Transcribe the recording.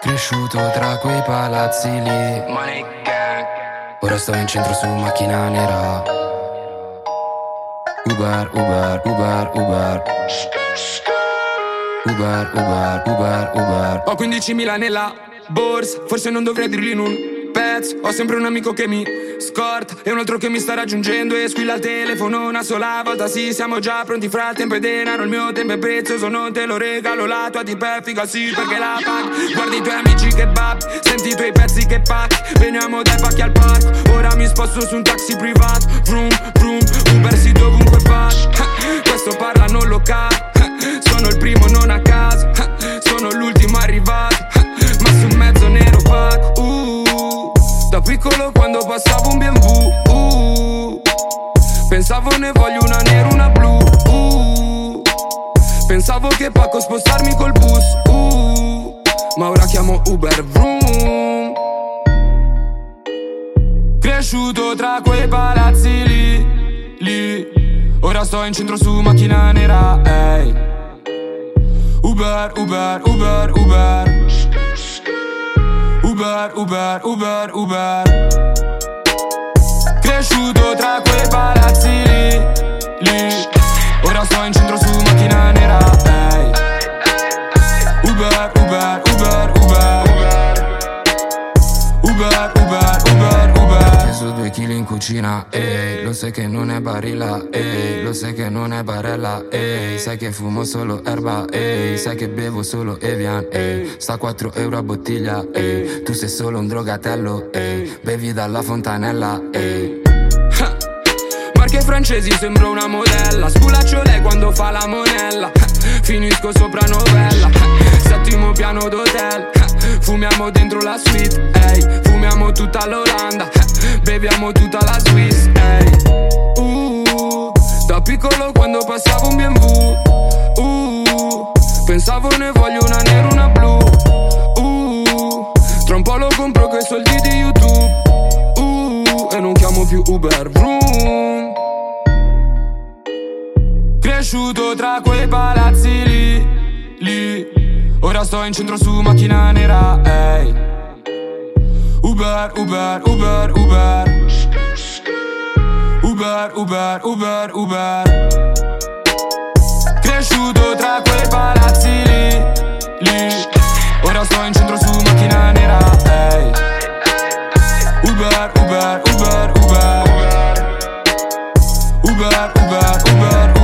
Cresciuto tra quei palazzi lì. Ora sto in centro su macchina nera. Uber, Uber, Uber, Uber. Uber, Uber, Uber, Uber. Ho 15.000 nella borsa. Forse non dovrei dirlo in un pezzo. Ho sempre un amico che mi scorta E un altro che mi sta raggiungendo. E squilla il telefono una sola volta. Sì, siamo già pronti fra il tempo e denaro. Il mio tempo è prezioso, non te lo regalo. La tua tipa è figa, sì, perché la paghi Guardi i tuoi amici che babbi Senti i tuoi pezzi che pacchi Veniamo dai pacchi al parco Ora mi sposto su un taxi privato. Vroom, Pensavo ne voglio una nera, una blu uh, Pensavo che pacco spostarmi col bus uh, Ma ora chiamo Uber Vroom. Cresciuto tra quei palazzi lì, lì. Ora sto in centro su macchina nera, ehi. Uber, Uber, Uber, Uber. Uber, Uber, Uber, Uber. Cresciuto tra quei palazzi lì, Ora sto in centro su macchina nera, ehi. Uber, Uber, Uber, Uber. Uber, Uber, Uber, Uber. Peso due chili in cucina, ehi. Lo sai che non è barilla, ehi. Lo sai che non è barella, ehi. Sai che fumo solo erba, ehi. Sai che bevo solo Evian, ehi. Sta 4 euro a bottiglia, ehi. Tu sei solo un drogatello, ehi. Bevi dalla fontanella, ehi Marche francesi sembro una modella. Sculaccio lei quando fa la monella. Finisco sopra novella. Settimo piano d'hotel. Fumiamo dentro la suite ehi. Fumiamo tutta l'Olanda. Beviamo tutta la Swiss ehi. Uh, Da piccolo quando passavo un BMW uh, Pensavo ne voglio una nera, una blu. Uh, Tra un po' lo compro coi soldi di YouTube. Uh, E non chiamo più Uber. Vroom cresciuto tra quei palazzi lì, lì. Ora sto in centro su macchina nera, ehi. Uber, Uber, Uber, Uber. Uber, Uber, Uber, Uber. Cresciuto tra quei palazzi lì, lì. Ora sto in centro su macchina nera, ehi. Hey. Uber, Uber, Uber, Uber Uber, Uber, Uber.